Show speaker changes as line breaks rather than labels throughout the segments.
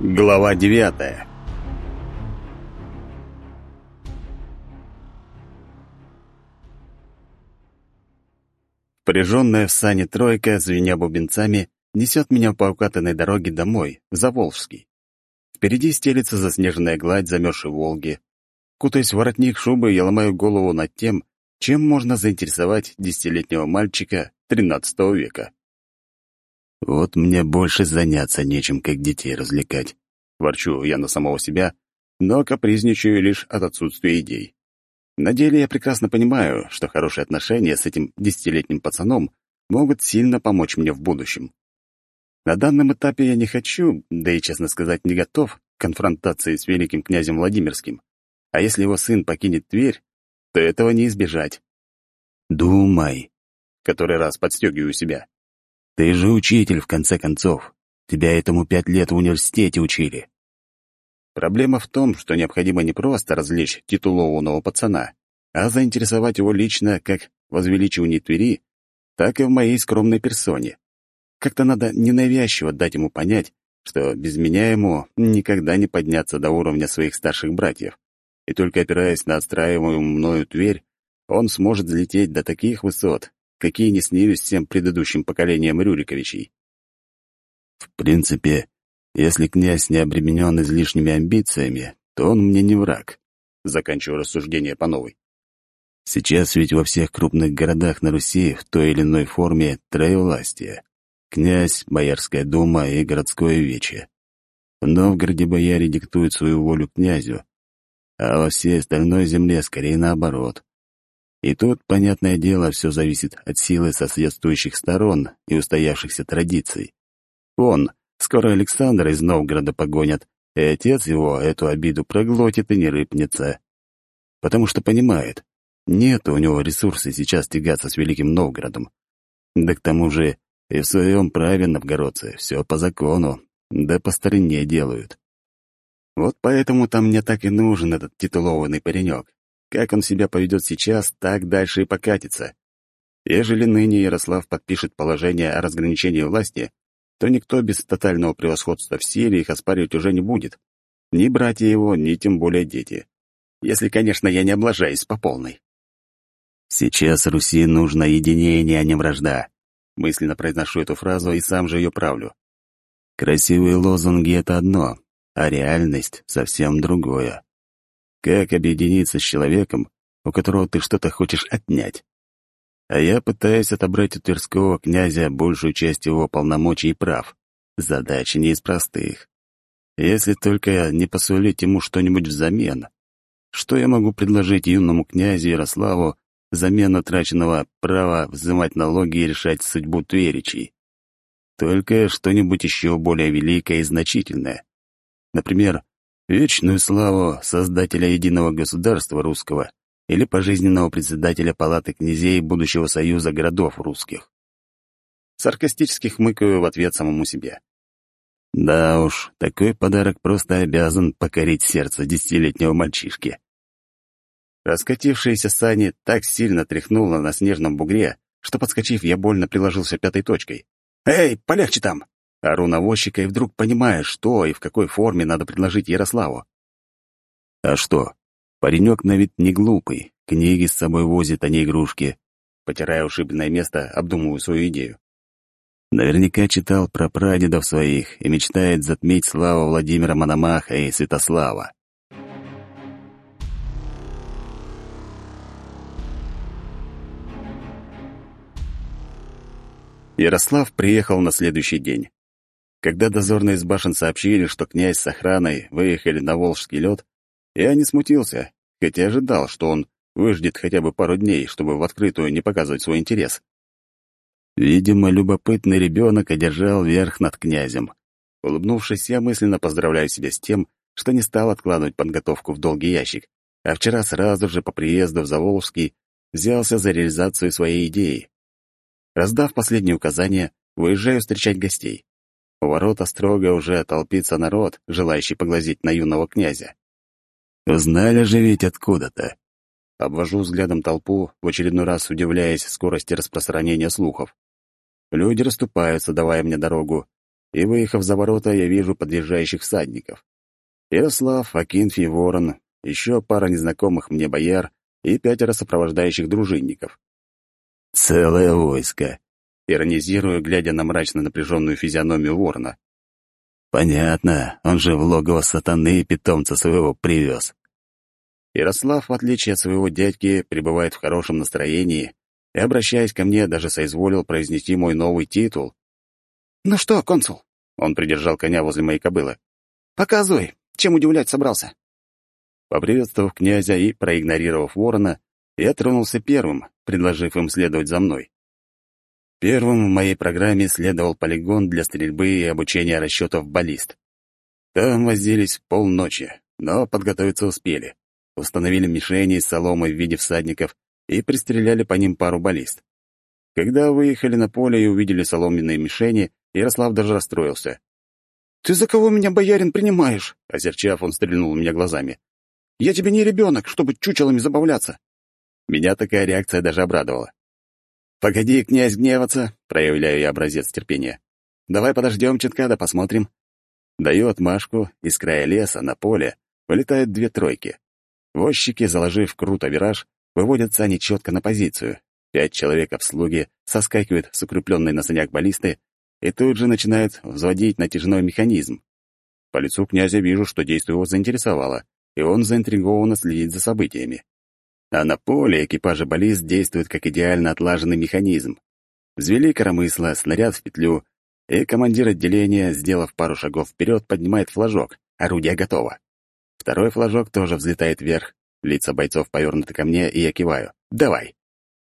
Глава девятая Впряженная в сане тройка, звеня бубенцами, несет меня по укатанной дороге домой, в Заволжский. Впереди стелится заснеженная гладь замерзшей Волги. Кутаясь в воротник шубы, я ломаю голову над тем, чем можно заинтересовать десятилетнего мальчика XIII века. Вот мне больше заняться нечем, как детей развлекать. Ворчу я на самого себя, но капризничаю лишь от отсутствия идей. На деле я прекрасно понимаю, что хорошие отношения с этим десятилетним пацаном могут сильно помочь мне в будущем. На данном этапе я не хочу, да и, честно сказать, не готов к конфронтации с великим князем Владимирским. А если его сын покинет Тверь, то этого не избежать. «Думай», — который раз подстегиваю себя. Ты же учитель, в конце концов. Тебя этому пять лет в университете учили. Проблема в том, что необходимо не просто развлечь титулованного пацана, а заинтересовать его лично как в Твери, так и в моей скромной персоне. Как-то надо ненавязчиво дать ему понять, что без меня ему никогда не подняться до уровня своих старших братьев. И только опираясь на отстраиваемую мною Тверь, он сможет взлететь до таких высот, какие не снились всем предыдущим поколениям рюриковичей. В принципе, если князь не обременен излишними амбициями, то он мне не враг. Заканчиваю рассуждение по новой. Сейчас ведь во всех крупных городах на Руси в той или иной форме троевластие. Князь, Боярская дума и городское вече. В Новгороде бояре диктуют свою волю князю, а во всей остальной земле скорее наоборот. И тут, понятное дело, все зависит от силы соответствующих сторон и устоявшихся традиций. Он скоро Александра из Новгорода погонят, и отец его эту обиду проглотит и не рыпнется. Потому что понимает, нет у него ресурса сейчас тягаться с Великим Новгородом. Да к тому же и в своем праве новгородцы, все по закону, да по старине делают. Вот поэтому там мне так и нужен этот титулованный паренек как он себя поведет сейчас, так дальше и покатится. Ежели ныне Ярослав подпишет положение о разграничении власти, то никто без тотального превосходства в силе их оспаривать уже не будет. Ни братья его, ни тем более дети. Если, конечно, я не облажаюсь по полной. «Сейчас Руси нужно единение, а не вражда», — мысленно произношу эту фразу и сам же ее правлю. Красивые лозунги — это одно, а реальность — совсем другое как объединиться с человеком, у которого ты что-то хочешь отнять. А я пытаюсь отобрать у Тверского князя большую часть его полномочий и прав. Задача не из простых. Если только не посулить ему что-нибудь взамен. Что я могу предложить юному князю Ярославу взамен утраченного права взимать налоги и решать судьбу Тверичей? Только что-нибудь еще более великое и значительное. Например, вечную славу создателя единого государства русского или пожизненного председателя палаты князей будущего союза городов русских. Саркастически хмыкаю в ответ самому себе. Да уж, такой подарок просто обязан покорить сердце десятилетнего мальчишки. Раскатившиеся сани так сильно тряхнуло на снежном бугре, что, подскочив, я больно приложился пятой точкой. «Эй, полегче там!» Аруновозчика и вдруг понимая, что и в какой форме надо предложить Ярославу. А что? Паренек на вид не глупый, книги с собой возит, а не игрушки. Потирая ушибленное место, обдумываю свою идею. Наверняка читал про прадедов своих и мечтает затмить славу Владимира Мономаха и Святослава. Ярослав приехал на следующий день. Когда дозорные из башен сообщили, что князь с охраной выехали на Волжский лед, я не смутился, хотя ожидал, что он выждет хотя бы пару дней, чтобы в открытую не показывать свой интерес. Видимо, любопытный ребенок одержал верх над князем. Улыбнувшись, я мысленно поздравляю себя с тем, что не стал откладывать подготовку в долгий ящик, а вчера сразу же по приезду в Заволжский взялся за реализацию своей идеи. Раздав последние указания, выезжаю встречать гостей. У Ворота строго уже толпится народ, желающий поглазеть на юного князя. Узнали же ведь откуда-то. Обвожу взглядом толпу, в очередной раз удивляясь скорости распространения слухов. Люди расступаются, давая мне дорогу, и, выехав за ворота, я вижу подъезжающих всадников. Ярослав, Акинфий, Ворон, еще пара незнакомых мне бояр и пятеро сопровождающих дружинников. Целое войско иронизируя, глядя на мрачно напряженную физиономию ворона. «Понятно, он же в логово сатаны питомца своего привез». Ярослав, в отличие от своего дядьки, пребывает в хорошем настроении и, обращаясь ко мне, даже соизволил произнести мой новый титул.
«Ну что, консул?» — он придержал коня возле моей кобылы. «Показывай, чем удивлять собрался?»
Поприветствовав князя и проигнорировав ворона, я тронулся первым, предложив им следовать за мной. Первым в моей программе следовал полигон для стрельбы и обучения расчетов баллист. Там возились полночи, но подготовиться успели. Установили мишени из соломы в виде всадников и пристреляли по ним пару баллист. Когда выехали на поле и увидели соломенные мишени, Ярослав даже расстроился.
«Ты за кого меня, боярин, принимаешь?» Озерчав, он стрельнул меня глазами. «Я тебе не ребенок, чтобы чучелами забавляться».
Меня такая реакция даже обрадовала. «Погоди, князь, гневаться!» — проявляю я образец терпения. «Давай подождем чутка, да посмотрим». Даю отмашку, из края леса на поле вылетают две тройки. Возчики, заложив круто вираж, выводятся они четко на позицию. Пять человек в слуге соскакивают с укрепленной на санях баллисты и тут же начинают взводить натяжной механизм. По лицу князя вижу, что действие его заинтересовало, и он заинтригованно следит за событиями а на поле экипажа баллист действует как идеально отлаженный механизм. Взвели коромысла, снаряд в петлю, и командир отделения, сделав пару шагов вперед, поднимает флажок. Орудие готово. Второй флажок тоже взлетает вверх. Лица бойцов повернуты ко мне, и я киваю. «Давай!»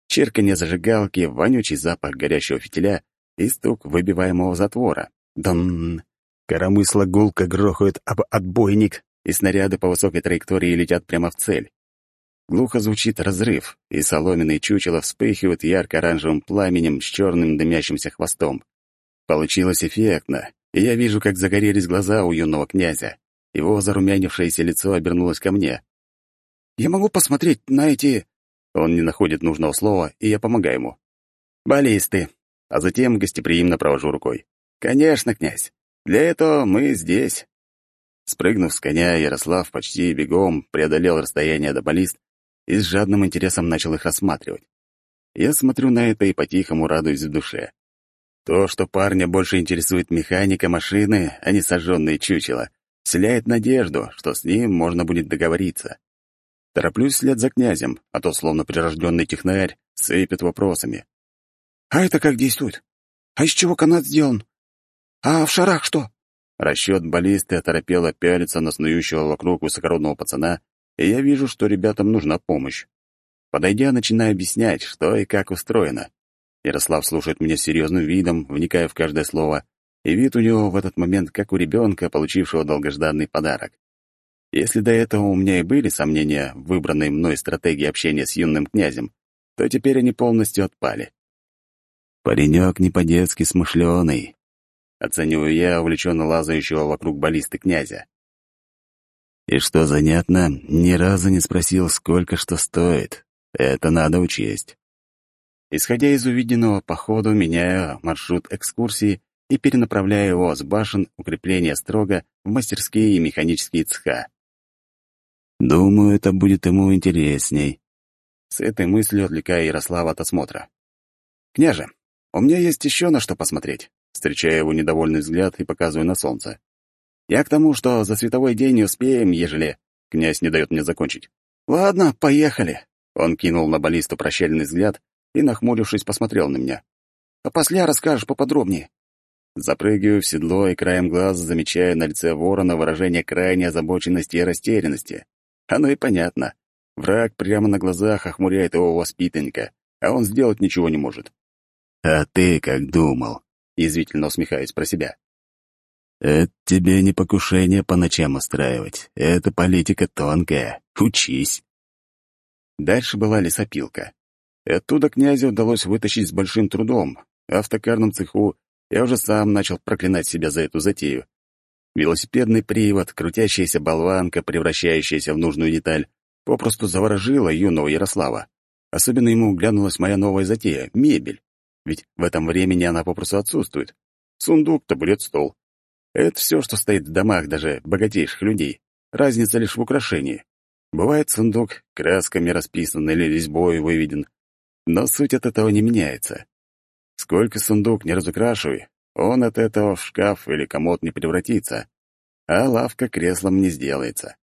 Чирканье зажигалки, вонючий запах горящего фитиля и стук выбиваемого затвора. Дон! Коромысло гулко грохает об отбойник, и снаряды по высокой траектории летят прямо в цель. Глухо звучит разрыв, и соломенные чучела вспыхивают ярко-оранжевым пламенем с черным дымящимся хвостом. Получилось эффектно, и я вижу, как загорелись глаза у юного князя. Его зарумянившееся лицо обернулось ко мне.
«Я могу посмотреть на эти...»
Он не находит нужного слова, и я помогаю ему. «Баллисты», а затем гостеприимно провожу рукой. «Конечно, князь. Для этого мы здесь». Спрыгнув с коня, Ярослав почти бегом преодолел расстояние до баллист и с жадным интересом начал их рассматривать. Я смотрю на это и по-тихому радуюсь в душе. То, что парня больше интересует механика машины, а не сожженные чучела, вселяет надежду, что с ним можно будет договориться. Тороплюсь вслед за князем, а то, словно прирожденный технарь, сыпет вопросами.
«А это как действует? А из чего канат сделан? А в шарах что?»
Расчет баллисты оторопело пялится на снующего вокруг высокородного пацана, и я вижу, что ребятам нужна помощь. Подойдя, начинаю объяснять, что и как устроено. Ярослав слушает меня серьезным видом, вникая в каждое слово, и вид у него в этот момент как у ребенка, получившего долгожданный подарок. Если до этого у меня и были сомнения в выбранной мной стратегии общения с юным князем, то теперь они полностью отпали. Паренек не по-детски смышленый. Оцениваю я увлеченно лазающего вокруг баллисты князя. И что занятно, ни разу не спросил, сколько что стоит. Это надо учесть. Исходя из увиденного, по ходу меняю маршрут экскурсии и перенаправляю его с башен укрепления строга в мастерские и механические цеха. Думаю, это будет ему интересней. С этой мыслью отвлекаю Ярослава от осмотра. «Княже, у меня есть еще на что посмотреть». Встречаю его недовольный взгляд и показываю на солнце. Я к тому, что за световой день не успеем, ежели...» Князь не дает мне закончить. «Ладно, поехали!» Он кинул на баллисту прощальный взгляд и, нахмурившись, посмотрел на меня. «А после расскажешь поподробнее». Запрыгиваю в седло и краем глаз замечаю на лице ворона выражение крайней озабоченности и растерянности. Оно и понятно. Враг прямо на глазах охмуряет его воспитанника, а он сделать ничего не может. «А ты как думал?» — язвительно усмехаясь про себя. Это тебе не покушение по ночам устраивать. Это политика тонкая. Учись. Дальше была лесопилка. Оттуда князю удалось вытащить с большим трудом, а в токарном цеху я уже сам начал проклинать себя за эту затею. Велосипедный привод, крутящаяся болванка, превращающаяся в нужную деталь, попросту заворожила юного Ярослава. Особенно ему глянулась моя новая затея — мебель. Ведь в этом времени она попросту отсутствует. Сундук, табурет, стол. Это все, что стоит в домах даже богатейших людей. Разница лишь в украшении. Бывает сундук красками расписан или резьбой выведен, но суть от этого не меняется. Сколько сундук не разукрашивай, он от этого в шкаф или комод не превратится, а лавка креслом не сделается.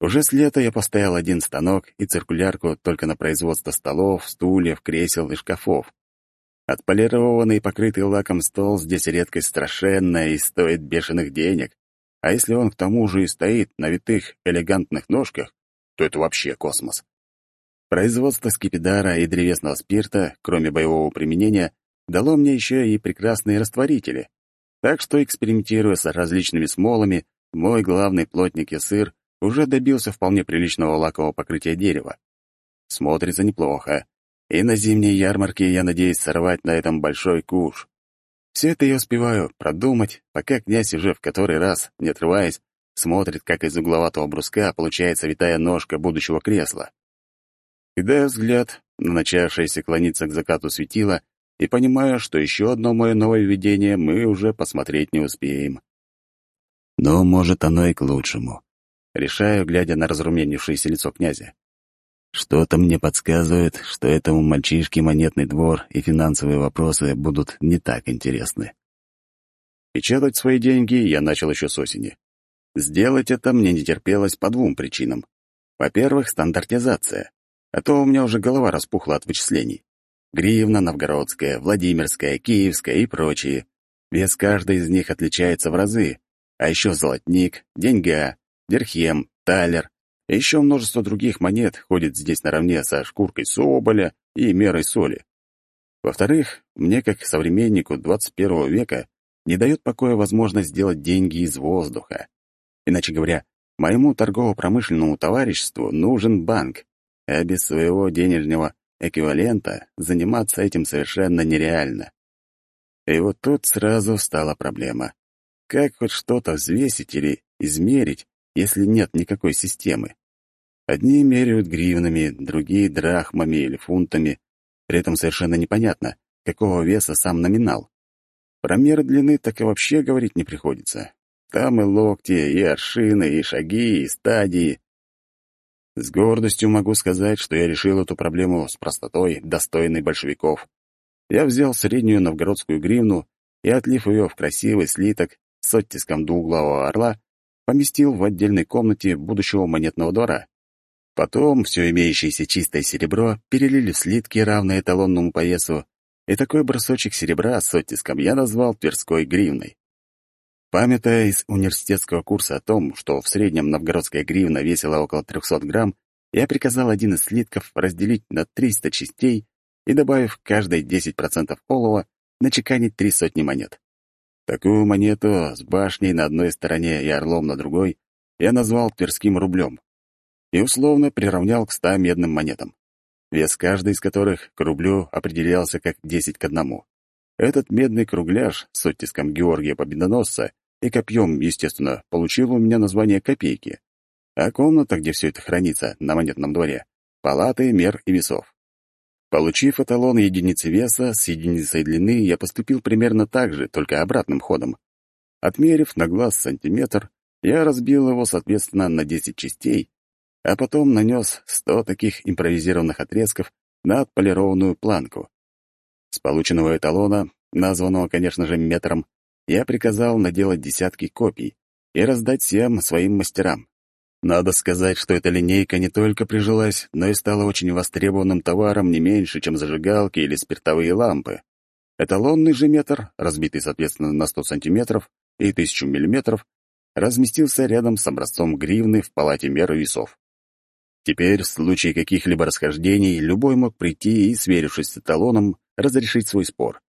Уже с лета я поставил один станок и циркулярку только на производство столов, стульев, кресел и шкафов. Отполированный покрытый лаком стол здесь редкость страшенная и стоит бешеных денег. А если он к тому же и стоит на витых, элегантных ножках, то это вообще космос. Производство скипидара и древесного спирта, кроме боевого применения, дало мне еще и прекрасные растворители. Так что, экспериментируя с различными смолами, мой главный плотник и сыр уже добился вполне приличного лакового покрытия дерева. Смотрится неплохо и на зимней ярмарке я надеюсь сорвать на этом большой куш. Все это я успеваю продумать, пока князь уже в который раз, не отрываясь, смотрит, как из угловатого бруска получается витая ножка будущего кресла. Кидаю взгляд на начавшееся клониться к закату светила и понимаю, что еще одно мое нововведение мы уже посмотреть не успеем. Но, может, оно и к лучшему. Решаю, глядя на разрумянившееся лицо князя. Что-то мне подсказывает, что этому мальчишке монетный двор и финансовые вопросы будут не так интересны. Печатать свои деньги я начал еще с осени. Сделать это мне не терпелось по двум причинам. Во-первых, стандартизация. А то у меня уже голова распухла от вычислений. Гривна, Новгородская, Владимирская, Киевская и прочие. Вес каждой из них отличается в разы. А еще золотник, деньга, дирхем, талер, еще множество других монет ходит здесь наравне со шкуркой соболя и мерой соли. Во-вторых, мне, как современнику 21 века, не дает покоя возможность сделать деньги из воздуха. Иначе говоря, моему торгово-промышленному товариществу нужен банк, а без своего денежного эквивалента заниматься этим совершенно нереально. И вот тут сразу стала проблема. Как хоть что-то взвесить или измерить, если нет никакой системы. Одни меряют гривнами, другие — драхмами или фунтами. При этом совершенно непонятно, какого веса сам номинал. Про меры длины так и вообще говорить не приходится. Там и локти, и аршины, и шаги, и стадии. С гордостью могу сказать, что я решил эту проблему с простотой, достойной большевиков. Я взял среднюю новгородскую гривну и, отлив ее в красивый слиток с оттиском двуглавого орла, поместил в отдельной комнате будущего монетного двора. Потом все имеющееся чистое серебро перелили в слитки, равные эталонному поясу, и такой брусочек серебра с оттиском я назвал Тверской гривной. Памятая из университетского курса о том, что в среднем новгородская гривна весила около 300 грамм, я приказал один из слитков разделить на 300 частей и, добавив каждой 10% олова, начеканить три сотни монет. Такую монету с башней на одной стороне и орлом на другой я назвал тверским рублем и условно приравнял к ста медным монетам, вес каждой из которых к рублю определялся как 10 к одному. Этот медный кругляш с оттиском Георгия Победоносца и копьем, естественно, получил у меня название «копейки», а комната, где все это хранится, на монетном дворе — палаты мер и весов. Получив эталон единицы веса с единицей длины, я поступил примерно так же, только обратным ходом. Отмерив на глаз сантиметр, я разбил его, соответственно, на 10 частей, а потом нанес 100 таких импровизированных отрезков на отполированную планку. С полученного эталона, названного, конечно же, метром, я приказал наделать десятки копий и раздать всем своим мастерам. Надо сказать, что эта линейка не только прижилась, но и стала очень востребованным товаром не меньше, чем зажигалки или спиртовые лампы. Эталонный же метр, разбитый, соответственно, на 100 сантиметров и 1000 миллиметров, разместился рядом с образцом гривны в палате меры весов. Теперь, в случае каких-либо расхождений, любой мог прийти и, сверившись с эталоном, разрешить свой спор.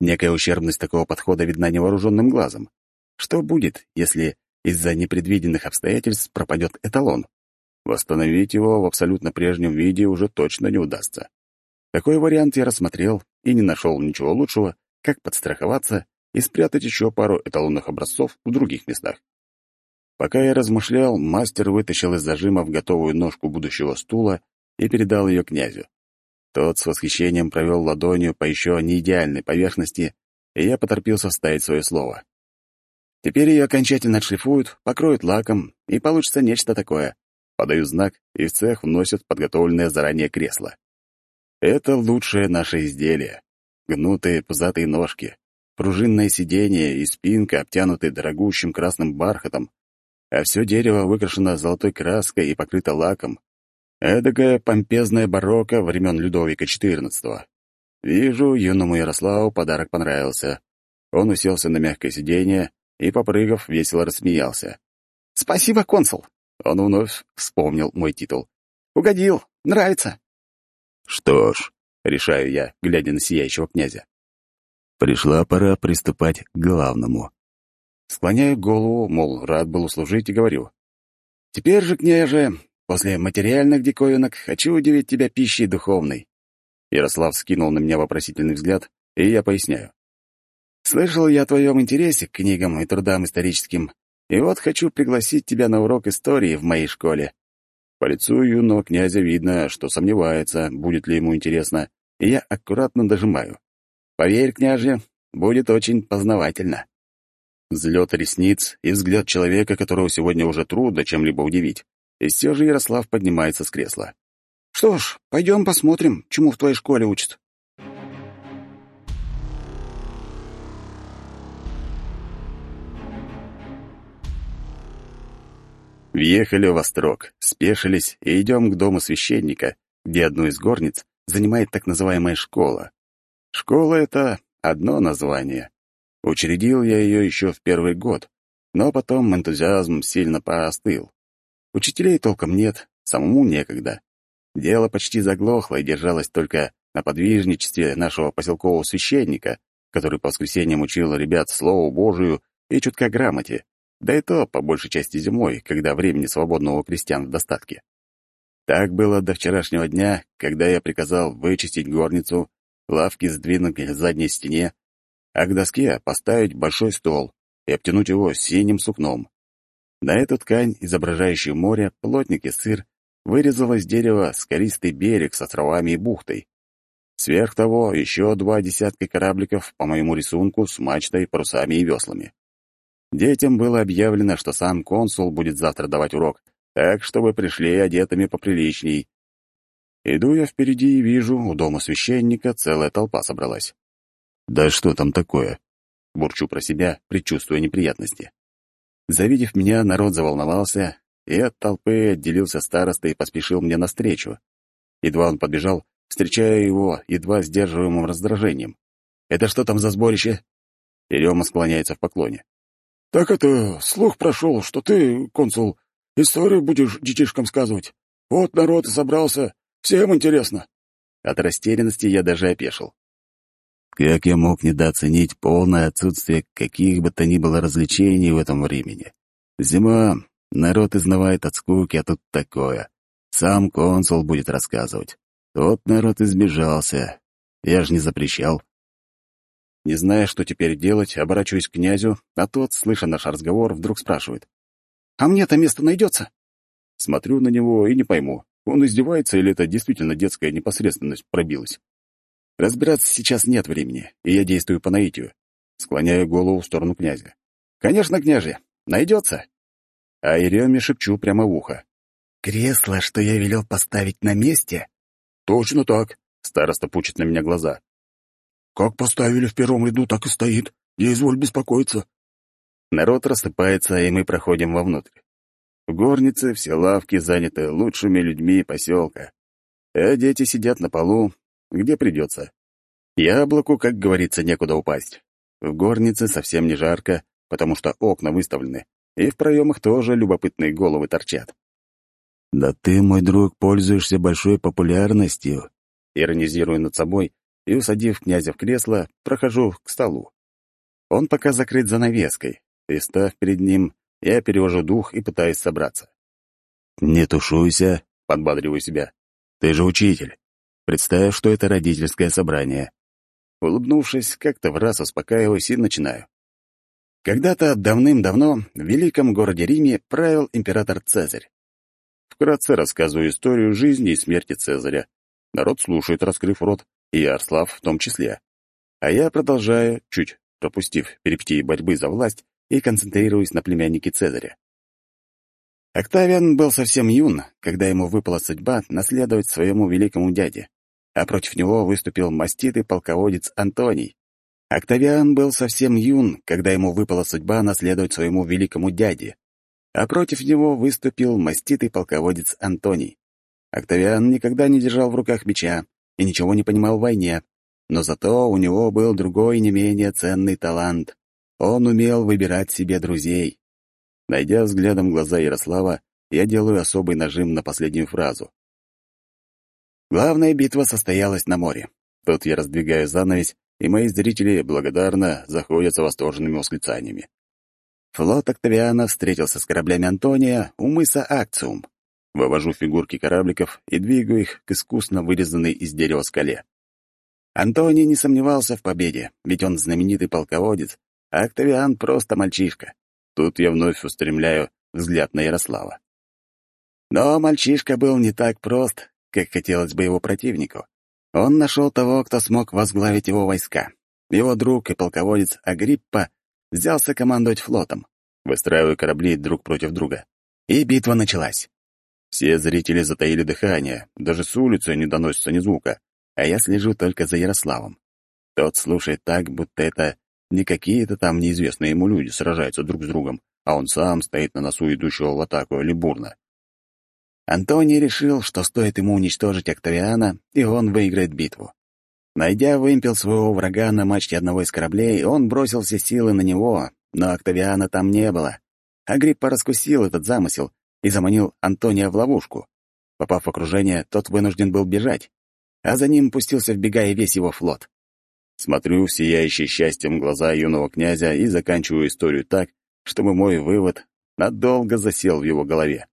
Некая ущербность такого подхода видна невооруженным глазом. Что будет, если из-за непредвиденных обстоятельств пропадет эталон. Восстановить его в абсолютно прежнем виде уже точно не удастся. Такой вариант я рассмотрел и не нашел ничего лучшего, как подстраховаться и спрятать еще пару эталонных образцов в других местах. Пока я размышлял, мастер вытащил из зажимов готовую ножку будущего стула и передал ее князю. Тот с восхищением провел ладонью по еще не идеальной поверхности, и я поторопился вставить свое слово. Теперь ее окончательно отшлифуют, покроют лаком, и получится нечто такое. Подаю знак, и в цех вносят подготовленное заранее кресло. Это лучшее наше изделие. Гнутые пузатые ножки, пружинное сиденье и спинка, обтянутые дорогущим красным бархатом, а все дерево выкрашено золотой краской и покрыто лаком. Эдакая помпезная барокко времен Людовика XIV. Вижу, юному Ярославу подарок понравился. Он уселся на мягкое сиденье, и, попрыгав, весело рассмеялся.
«Спасибо, консул!»
Он вновь вспомнил мой титул.
«Угодил! Нравится!»
«Что ж», — решаю я, глядя на сияющего князя. Пришла пора приступать к главному. Склоняю голову, мол, рад был услужить, и говорю. «Теперь же, княже, после материальных диковинок хочу удивить тебя пищей духовной». Ярослав скинул на меня вопросительный взгляд, и я поясняю. Слышал я о твоем интересе к книгам и трудам историческим, и вот хочу пригласить тебя на урок истории в моей школе». По лицу юного князя видно, что сомневается, будет ли ему интересно, и я аккуратно дожимаю. «Поверь, княже, будет очень познавательно». Взлет ресниц и взгляд человека, которого сегодня уже трудно чем-либо удивить. И все же Ярослав поднимается с кресла.
«Что ж, пойдем посмотрим, чему в твоей школе учат».
Въехали в строк, спешились и идем к дому священника, где одну из горниц занимает так называемая школа. Школа — это одно название. Учредил я ее еще в первый год, но потом энтузиазм сильно поостыл. Учителей толком нет, самому некогда. Дело почти заглохло и держалось только на подвижничестве нашего поселкового священника, который по воскресеньям учил ребят Слову Божию и чутка грамоте да и то по большей части зимой, когда времени свободного у крестьян в достатке. Так было до вчерашнего дня, когда я приказал вычистить горницу, лавки сдвинуть к задней стене, а к доске поставить большой стол и обтянуть его синим сукном. На эту ткань, изображающую море, плотник и сыр, вырезал из дерева скалистый берег с островами и бухтой. Сверх того, еще два десятка корабликов по моему рисунку с мачтой, парусами и веслами. Детям было объявлено, что сам консул будет завтра давать урок, так что вы пришли одетыми поприличней. Иду я впереди и вижу, у дома священника целая толпа собралась. «Да что там такое?» — бурчу про себя, предчувствуя неприятности. Завидев меня, народ заволновался, и от толпы отделился староста и поспешил мне навстречу. Едва он подбежал, встречая его едва сдерживаемым раздражением. «Это что там за сборище?» Ерема склоняется в поклоне.
Так это, слух прошел, что ты, консул, историю будешь детишкам сказывать. Вот народ и собрался, всем интересно.
От растерянности я даже опешил. Как я мог недооценить полное отсутствие каких бы то ни было развлечений в этом времени? Зима, народ изнывает от скуки, а тут такое. Сам консул будет рассказывать. Тот народ избежался. Я же не запрещал. Не зная, что теперь делать, оборачиваюсь к князю, а тот, слыша наш разговор, вдруг спрашивает.
«А мне-то место найдется?»
Смотрю на него и не пойму, он издевается или это действительно детская непосредственность пробилась. Разбираться сейчас нет времени, и я действую по наитию. Склоняю голову в сторону князя. «Конечно, княже, найдется!» А Иреме шепчу прямо в ухо.
«Кресло, что я велел поставить на месте?»
«Точно так!» — староста пучит на меня глаза.
Как поставили в первом ряду, так и стоит. Не изволь беспокоиться».
Народ рассыпается, и мы проходим вовнутрь. В горнице все лавки заняты лучшими людьми поселка, а дети сидят на полу, где придется. Яблоку, как говорится, некуда упасть. В горнице совсем не жарко, потому что окна выставлены, и в проемах тоже любопытные головы торчат. «Да ты, мой друг, пользуешься большой популярностью», — иронизируя над собой, и, усадив князя в кресло, прохожу к столу. Он пока закрыт занавеской, став перед ним, я перевожу дух и пытаюсь собраться. «Не тушуйся», — подбадриваю себя. «Ты же учитель. Представь, что это родительское собрание». Улыбнувшись, как-то в раз успокаиваюсь и начинаю. Когда-то давным-давно в великом городе Риме правил император Цезарь. Вкратце рассказываю историю жизни и смерти Цезаря. Народ слушает, раскрыв рот. Ярослав в том числе. А я продолжаю, чуть пропустив перипетии борьбы за власть, и концентрируясь на племяннике Цезаря. Октавиан был совсем юн, когда ему выпала судьба наследовать своему великому дяде, а против него выступил маститый полководец Антоний. Октавиан был совсем юн, когда ему выпала судьба наследовать своему великому дяде, а против него выступил маститый полководец Антоний. Октавиан никогда не держал в руках меча, и ничего не понимал в войне, но зато у него был другой не менее ценный талант. Он умел выбирать себе друзей. Найдя взглядом глаза Ярослава, я делаю особый нажим на последнюю фразу. Главная битва состоялась на море. Тут я раздвигаю занавес, и мои зрители благодарно заходятся восторженными восклицаниями. Флот Октавиана встретился с кораблями Антония у мыса Акциум. Вывожу фигурки корабликов и двигаю их к искусно вырезанной из дерева скале. Антоний не сомневался в победе, ведь он знаменитый полководец, а Октавиан просто мальчишка. Тут я вновь устремляю взгляд на Ярослава. Но мальчишка был не так прост, как хотелось бы его противнику. Он нашел того, кто смог возглавить его войска. Его друг и полководец Агриппа взялся командовать флотом. Выстраивая корабли друг против друга. И битва началась. Все зрители затаили дыхание, даже с улицы не доносится ни звука, а я слежу только за Ярославом. Тот слушает так, будто это не какие-то там неизвестные ему люди сражаются друг с другом, а он сам стоит на носу идущего в атаку бурно. Антоний решил, что стоит ему уничтожить Октавиана, и он выиграет битву. Найдя вымпел своего врага на мачте одного из кораблей, он бросил все силы на него, но Октавиана там не было. Агриппа раскусил этот замысел и заманил Антония в ловушку. Попав в окружение, тот вынужден был бежать, а за ним пустился, вбегая весь его флот. Смотрю в сияющие счастьем глаза юного князя и заканчиваю историю так, чтобы мой вывод надолго засел в его голове.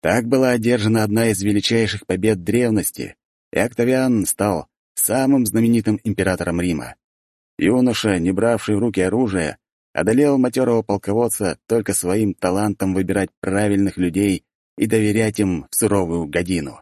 Так была одержана одна из величайших побед древности, и Октавиан стал самым знаменитым императором Рима. Юноша, не бравший в руки оружие, одолел матерого полководца только своим талантом выбирать правильных людей и доверять им суровую годину.